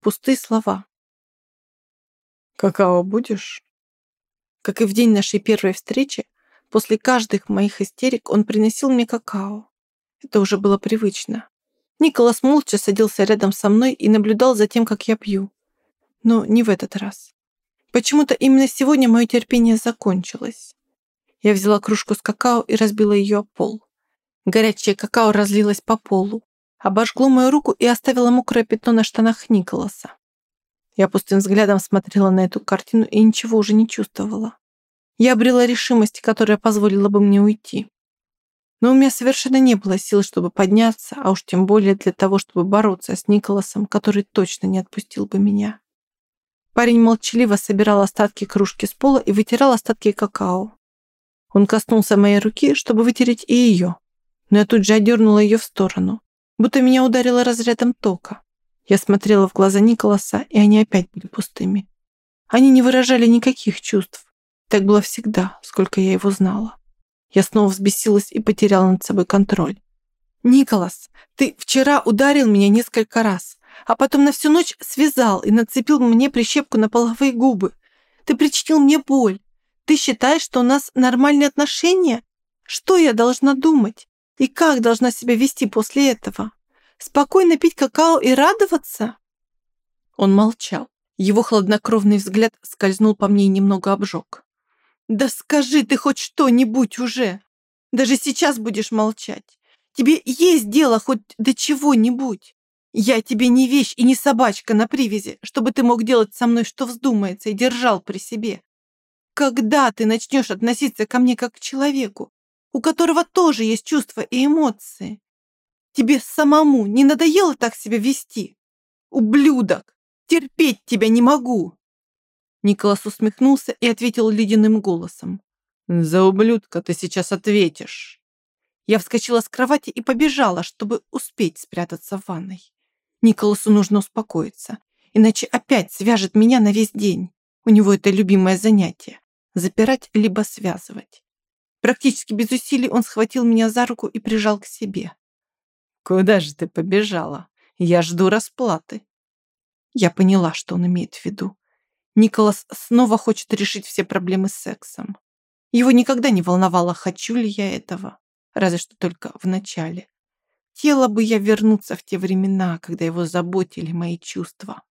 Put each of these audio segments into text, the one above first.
Пустые слова. «Какао будешь?» Как и в день нашей первой встречи, после каждых моих истерик он приносил мне какао. Это уже было привычно. Николас молча садился рядом со мной и наблюдал за тем, как я пью. Но не в этот раз. Почему-то именно сегодня мое терпение закончилось. Я взяла кружку с какао и разбила ее о пол. Горячее какао разлилось по полу, обожгло мою руку и оставило мокрое пятно на штанах Николаса. Я пустым взглядом смотрела на эту картину и ничего уже не чувствовала. Я обрела решимость, которая позволила бы мне уйти. Но у меня совершенно не было сил, чтобы подняться, а уж тем более для того, чтобы бороться с Николасом, который точно не отпустил бы меня. Парень молчаливо собирал остатки кружки с пола и вытирал остатки какао. Он коснулся моей руки, чтобы вытереть и ее, но я тут же отдернула ее в сторону, будто меня ударило разрядом тока. Я смотрела в глаза Николаса, и они опять были пустыми. Они не выражали никаких чувств. Так было всегда, сколько я его знала. Я снова взбесилась и потеряла над собой контроль. «Николас, ты вчера ударил меня несколько раз, а потом на всю ночь связал и нацепил мне прищепку на половые губы. Ты причинил мне боль. Ты считаешь, что у нас нормальные отношения? Что я должна думать? И как должна себя вести после этого?» Спокойно пить какао и радоваться?» Он молчал. Его хладнокровный взгляд скользнул по мне и немного обжег. «Да скажи ты хоть что-нибудь уже! Даже сейчас будешь молчать. Тебе есть дело хоть до чего-нибудь. Я тебе не вещь и не собачка на привязи, чтобы ты мог делать со мной, что вздумается, и держал при себе. Когда ты начнешь относиться ко мне как к человеку, у которого тоже есть чувства и эмоции? Тебе самому не надоело так себя вести? Ублюдок! Терпеть тебя не могу!» Николас усмехнулся и ответил ледяным голосом. «За ублюдка ты сейчас ответишь». Я вскочила с кровати и побежала, чтобы успеть спрятаться в ванной. Николасу нужно успокоиться, иначе опять свяжет меня на весь день. У него это любимое занятие – запирать либо связывать. Практически без усилий он схватил меня за руку и прижал к себе. «Куда же ты побежала? Я жду расплаты». Я поняла, что он имеет в виду. Николас снова хочет решить все проблемы с сексом. Его никогда не волновало, хочу ли я этого, разве что только в начале. Хотела бы я вернуться в те времена, когда его заботили мои чувства.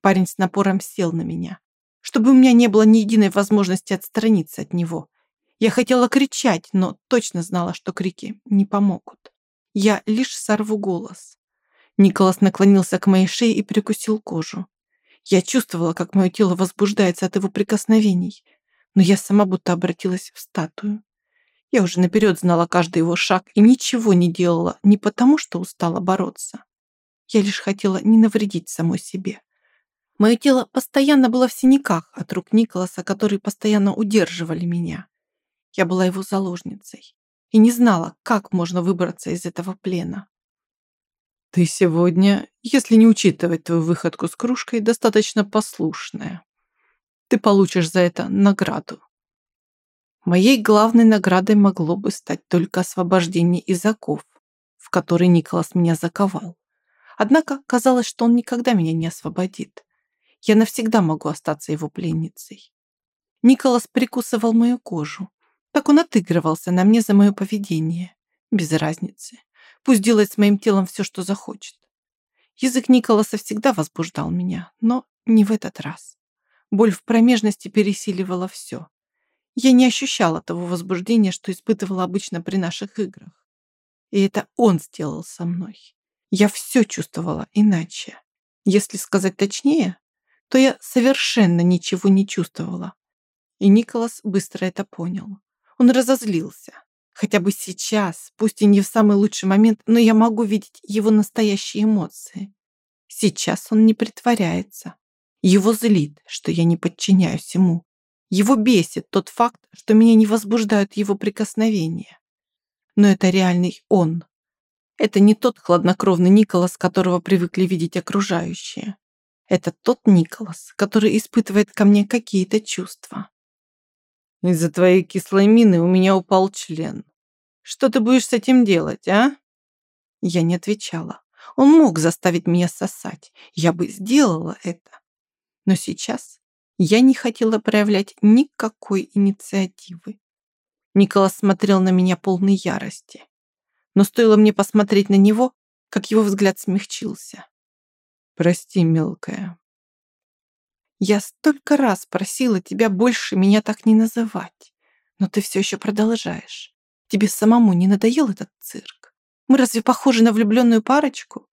Парень с напором сел на меня, чтобы у меня не было ни единой возможности отстраниться от него. Я хотела кричать, но точно знала, что крики не помогут. Я лишь сорву голос. Николас наклонился к моей шее и прикусил кожу. Я чувствовала, как мое тело возбуждается от его прикосновений, но я сама будто обратилась в статую. Я уже наперед знала каждый его шаг и ничего не делала не потому, что устала бороться. Я лишь хотела не навредить самой себе. Мое тело постоянно было в синяках от рук Николаса, которые постоянно удерживали меня. Я была его заложницей и не знала, как можно выбраться из этого плена. «Ты сегодня, если не учитывать твою выходку с кружкой, достаточно послушная. Ты получишь за это награду». Моей главной наградой могло бы стать только освобождение из оков, в который Николас меня заковал. Однако казалось, что он никогда меня не освободит. Я навсегда могу остаться его пленницей. Николас прикусывал мою кожу, так он отыгрывался на мне за мое поведение. Без разницы. Пусть делает с моим телом все, что захочет. Язык Николаса всегда возбуждал меня, но не в этот раз. Боль в промежности пересиливала все. Я не ощущала того возбуждения, что испытывала обычно при наших играх. И это он сделал со мной. Я все чувствовала иначе. Если сказать точнее, то я совершенно ничего не чувствовала. И Николас быстро это понял. Он разозлился. Хотя бы сейчас, пусть и не в самый лучший момент, но я могу видеть его настоящие эмоции. Сейчас он не притворяется. Его злит, что я не подчиняюсь ему. Его бесит тот факт, что меня не возбуждают его прикосновения. Но это реальный он. Это не тот хладнокровный Николас, которого привыкли видеть окружающие. Это тот Николас, который испытывает ко мне какие-то чувства. Из-за твоей кислой мины у меня упал член. Что ты будешь с этим делать, а? Я не отвечала. Он мог заставить меня сосать. Я бы сделала это. Но сейчас я не хотела проявлять никакой инициативы. Николас смотрел на меня полной ярости. Но стоило мне посмотреть на него, как его взгляд смягчился. «Прости, мелкая». «Я столько раз просила тебя больше меня так не называть, но ты все еще продолжаешь. Тебе самому не надоел этот цирк? Мы разве похожи на влюбленную парочку?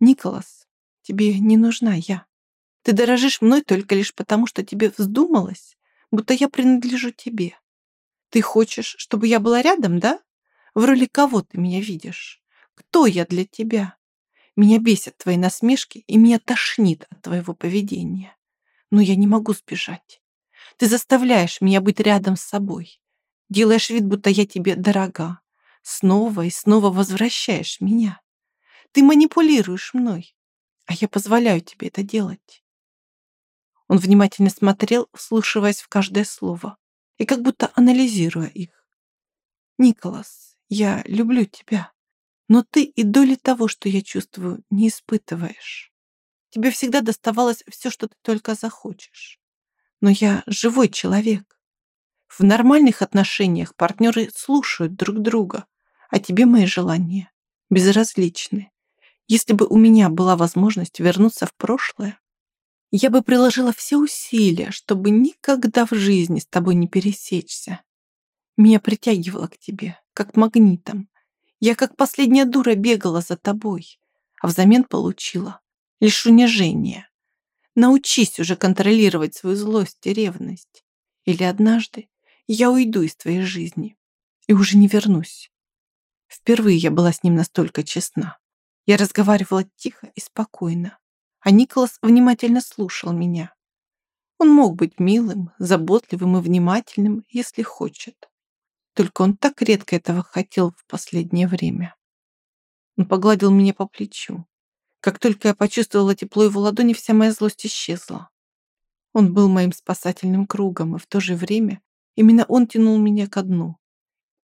Николас, тебе не нужна я. Ты дорожишь мной только лишь потому, что тебе вздумалось, будто я принадлежу тебе. Ты хочешь, чтобы я была рядом, да? В роли кого ты меня видишь? Кто я для тебя? Меня бесят твои насмешки, и меня тошнит от твоего поведения. Но я не могу сбежать. Ты заставляешь меня быть рядом с собой. Делаешь вид, будто я тебе дорога. Снова и снова возвращаешь меня. Ты манипулируешь мной, а я позволяю тебе это делать. Он внимательно смотрел, вслушиваясь в каждое слово и как будто анализируя их. «Николас, я люблю тебя, но ты и доли того, что я чувствую, не испытываешь. Тебе всегда доставалось все, что ты только захочешь. Но я живой человек. В нормальных отношениях партнеры слушают друг друга, а тебе мои желания безразличны. Если бы у меня была возможность вернуться в прошлое, я бы приложила все усилия, чтобы никогда в жизни с тобой не пересечься. Меня притягивало к тебе, как магнитом. Я как последняя дура бегала за тобой, а взамен получила лишь унижение. Научись уже контролировать свою злость и ревность. Или однажды я уйду из твоей жизни и уже не вернусь. Впервые я была с ним настолько честна. Я разговаривала тихо и спокойно, а Николас внимательно слушал меня. Он мог быть милым, заботливым и внимательным, если хочет. Только он так редко этого хотел в последнее время. Он погладил меня по плечу. Как только я почувствовала тепло его ладони, вся моя злость исчезла. Он был моим спасательным кругом, и в то же время именно он тянул меня ко дну.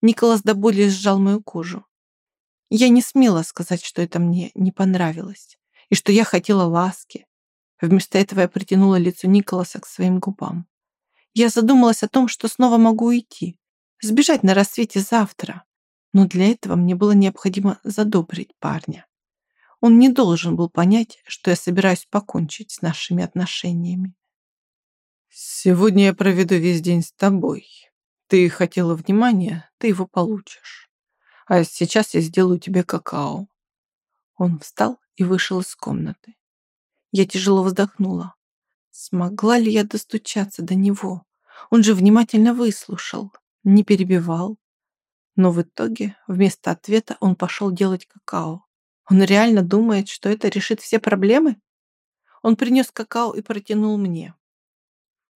Николас до боли сжал мою кожу. Я не смела сказать, что это мне не понравилось и что я хотела ласки. Вместо этого я притянула лицо Николаса к своим губам. Я задумалась о том, что снова могу уйти, сбежать на рассвете завтра. Но для этого мне было необходимо задобрить парня. Он не должен был понять, что я собираюсь покончить с нашими отношениями. «Сегодня я проведу весь день с тобой. Ты хотела внимания, ты его получишь. А сейчас я сделаю тебе какао». Он встал и вышел из комнаты. Я тяжело вздохнула. Смогла ли я достучаться до него? Он же внимательно выслушал, не перебивал. Но в итоге вместо ответа он пошел делать какао. Он реально думает, что это решит все проблемы? Он принес какао и протянул мне.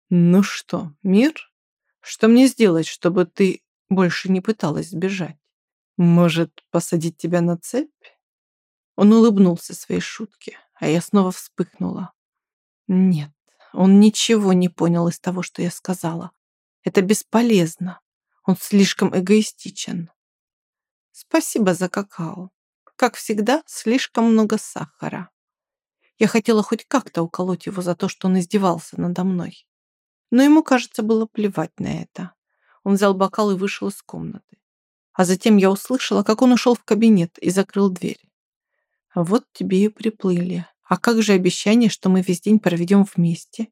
«Ну что, мир? Что мне сделать, чтобы ты больше не пыталась сбежать? Может, посадить тебя на цепь?» Он улыбнулся своей шутке, а я снова вспыхнула. Нет, он ничего не понял из того, что я сказала. Это бесполезно. Он слишком эгоистичен. Спасибо за какао. Как всегда, слишком много сахара. Я хотела хоть как-то уколоть его за то, что он издевался надо мной. Но ему, кажется, было плевать на это. Он взял бокал и вышел из комнаты. А затем я услышала, как он ушел в кабинет и закрыл дверь. Вот тебе и приплыли. А как же обещание, что мы весь день проведем вместе?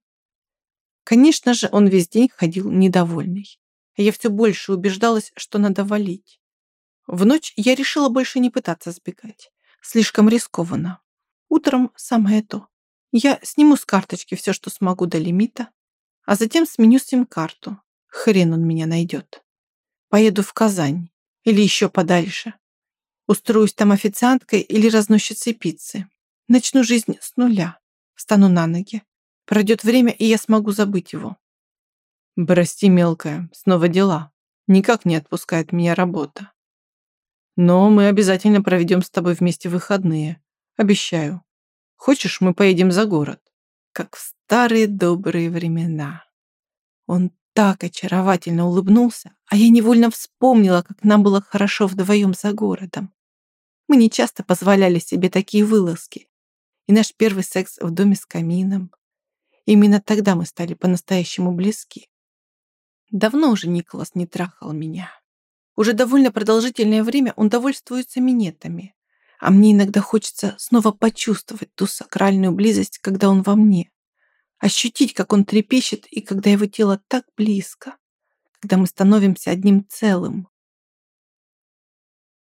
Конечно же, он весь день ходил недовольный. Я все больше убеждалась, что надо валить. В ночь я решила больше не пытаться сбегать. Слишком рискованно. Утром самое то. Я сниму с карточки все, что смогу до лимита, а затем сменю сим-карту. Хрен он меня найдет. Поеду в Казань или еще подальше. Устроюсь там официанткой или разносчицей пиццы. Начну жизнь с нуля. Встану на ноги. Пройдет время, и я смогу забыть его. Прости, мелкая, снова дела. Никак не отпускает меня работа. Но мы обязательно проведем с тобой вместе выходные. Обещаю. Хочешь, мы поедем за город? Как в старые добрые времена. Он так очаровательно улыбнулся, а я невольно вспомнила, как нам было хорошо вдвоем за городом. Мы не часто позволяли себе такие вылазки. И наш первый секс в доме с камином. Именно тогда мы стали по-настоящему близки. Давно уже Николас не трахал меня. Уже довольно продолжительное время он довольствуется минетами. А мне иногда хочется снова почувствовать ту сакральную близость, когда он во мне. Ощутить, как он трепещет, и когда его тело так близко. Когда мы становимся одним целым.